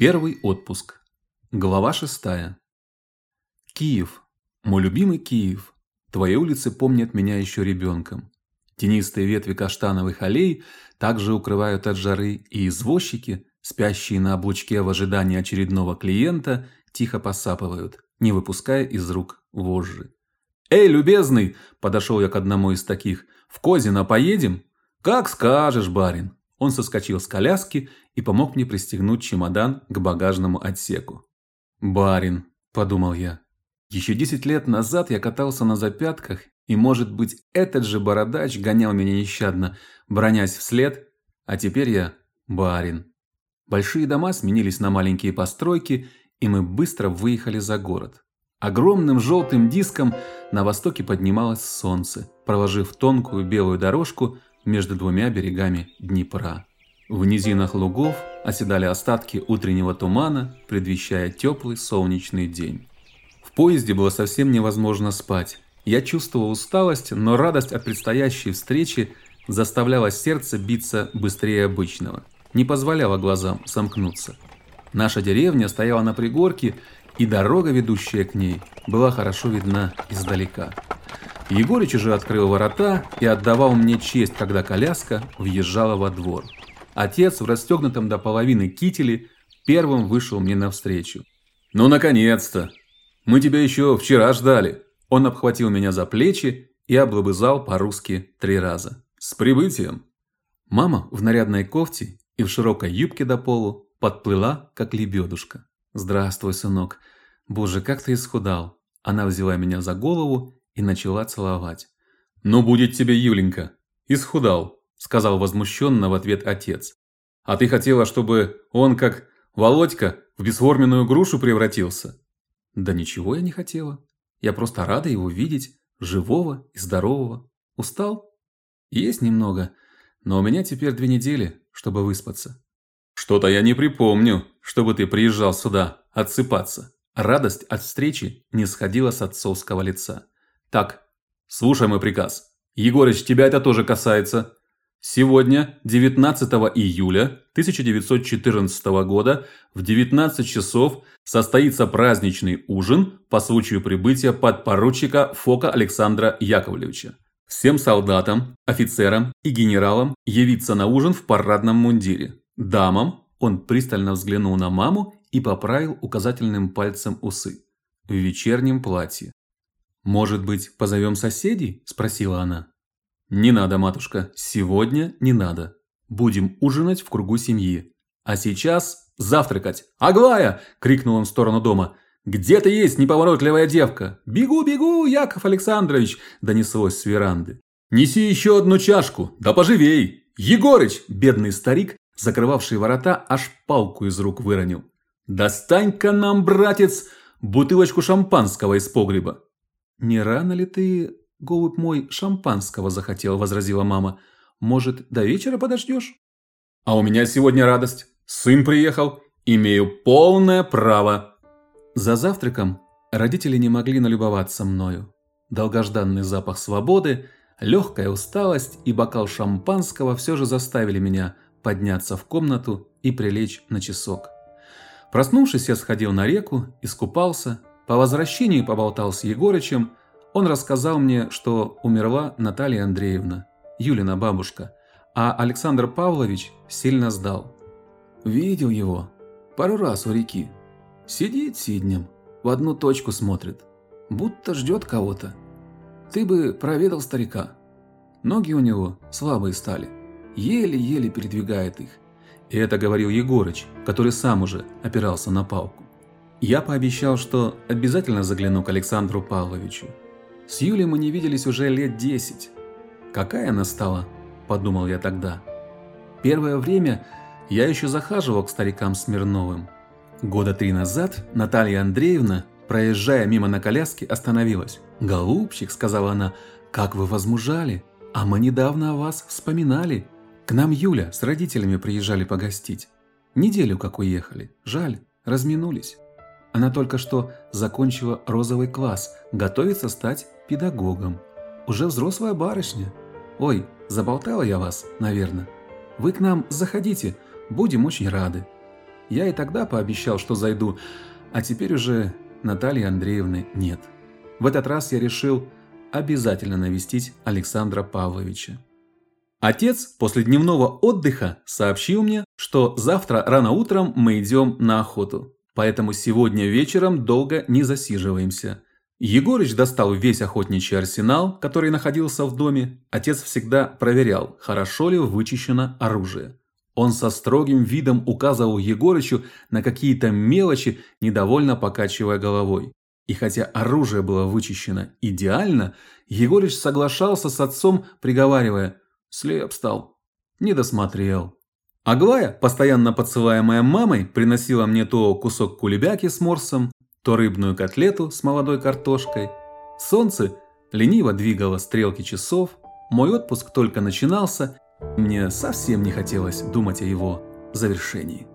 Первый отпуск. Глава шестая. Киев. Мой любимый Киев. Твои улицы помнят меня еще ребенком. Тенистые ветви каштановых аллей также укрывают от жары, и извозчики, спящие на облучке в ожидании очередного клиента, тихо посапывают, не выпуская из рук вожжи. «Эй, любезный!» – подошел я к одному из таких. «В Козино поедем?» «Как скажешь, барин!» Он соскочил с коляски и помог мне пристегнуть чемодан к багажному отсеку. «Барин», – подумал я. Еще десять лет назад я катался на запятках, и, может быть, этот же бородач гонял меня нещадно, бронясь вслед, а теперь я барин. Большие дома сменились на маленькие постройки, и мы быстро выехали за город. Огромным желтым диском на востоке поднималось солнце, проложив тонкую белую дорожку – между двумя берегами Днепра. В низинах лугов оседали остатки утреннего тумана, предвещая теплый солнечный день. В поезде было совсем невозможно спать. Я чувствовал усталость, но радость от предстоящей встречи заставляла сердце биться быстрее обычного, не позволяла глазам сомкнуться. Наша деревня стояла на пригорке, и дорога, ведущая к ней, была хорошо видна издалека. Егорыч уже открыл ворота и отдавал мне честь, когда коляска въезжала во двор. Отец в расстегнутом до половины кителе первым вышел мне навстречу. «Ну, наконец-то! Мы тебя еще вчера ждали!» Он обхватил меня за плечи и облобызал по-русски три раза. «С прибытием!» Мама в нарядной кофте и в широкой юбке до полу подплыла, как лебедушка. «Здравствуй, сынок! Боже, как ты исхудал!» Она взяла меня за голову и начала целовать. «Ну, будет тебе, Юленька, исхудал», – сказал возмущенно в ответ отец. «А ты хотела, чтобы он, как Володька, в бесформенную грушу превратился?» «Да ничего я не хотела. Я просто рада его видеть, живого и здорового. Устал? Есть немного, но у меня теперь две недели, чтобы выспаться». «Что-то я не припомню, чтобы ты приезжал сюда отсыпаться». Радость от встречи не сходила с отцовского лица. Так, слушай мой приказ. Егорыч, тебя это тоже касается. Сегодня, 19 июля 1914 года, в 19 часов состоится праздничный ужин по случаю прибытия подпоручика Фока Александра Яковлевича. Всем солдатам, офицерам и генералам явиться на ужин в парадном мундире. Дамам, он пристально взглянул на маму и поправил указательным пальцем усы, в вечернем платье. «Может быть, позовем соседей?» – спросила она. «Не надо, матушка, сегодня не надо. Будем ужинать в кругу семьи. А сейчас завтракать. Аглая!» – крикнул он в сторону дома. «Где ты есть, неповоротливая девка?» «Бегу, бегу, Яков Александрович!» – донеслось с веранды. «Неси еще одну чашку, да поживей!» «Егорыч!» – бедный старик, закрывавший ворота, аж палку из рук выронил. «Достань-ка нам, братец, бутылочку шампанского из погреба!» «Не рано ли ты, голубь мой, шампанского захотел?» – возразила мама. «Может, до вечера подождешь?» «А у меня сегодня радость. Сын приехал. Имею полное право». За завтраком родители не могли налюбоваться мною. Долгожданный запах свободы, легкая усталость и бокал шампанского все же заставили меня подняться в комнату и прилечь на часок. Проснувшись, я сходил на реку, искупался, по возвращении поболтал с Егорычем. Он рассказал мне, что умерла Наталья Андреевна, Юлина бабушка, а Александр Павлович сильно сдал. Видел его пару раз у реки. Сидит сиднем, в одну точку смотрит, будто ждет кого-то. Ты бы проведал старика. Ноги у него слабые стали, еле-еле передвигает их. И это говорил Егорыч, который сам уже опирался на палку. Я пообещал, что обязательно загляну к Александру Павловичу. С Юлей мы не виделись уже лет десять. Какая она стала, подумал я тогда. Первое время я еще захаживал к старикам Смирновым. Года три назад Наталья Андреевна, проезжая мимо на коляске, остановилась. «Голубчик», — сказала она, — «как вы возмужали, а мы недавно о вас вспоминали. К нам Юля с родителями приезжали погостить. Неделю как уехали, жаль, разминулись». Она только что закончила розовый класс, готовится стать педагогом. Уже взрослая барышня. Ой, заболтала я вас, наверное. Вы к нам заходите, будем очень рады. Я и тогда пообещал, что зайду, а теперь уже Натальи Андреевны нет. В этот раз я решил обязательно навестить Александра Павловича. Отец после дневного отдыха сообщил мне, что завтра рано утром мы идем на охоту, поэтому сегодня вечером долго не засиживаемся. Егорыч достал весь охотничий арсенал, который находился в доме. Отец всегда проверял, хорошо ли вычищено оружие. Он со строгим видом указывал Егорычу на какие-то мелочи, недовольно покачивая головой. И хотя оружие было вычищено идеально, Егорыч соглашался с отцом, приговаривая «Слеп стал, не досмотрел». Аглая, постоянно подсылаемая мамой, приносила мне то кусок кулебяки с морсом, то рыбную котлету с молодой картошкой. Солнце лениво двигало стрелки часов, мой отпуск только начинался, мне совсем не хотелось думать о его завершении.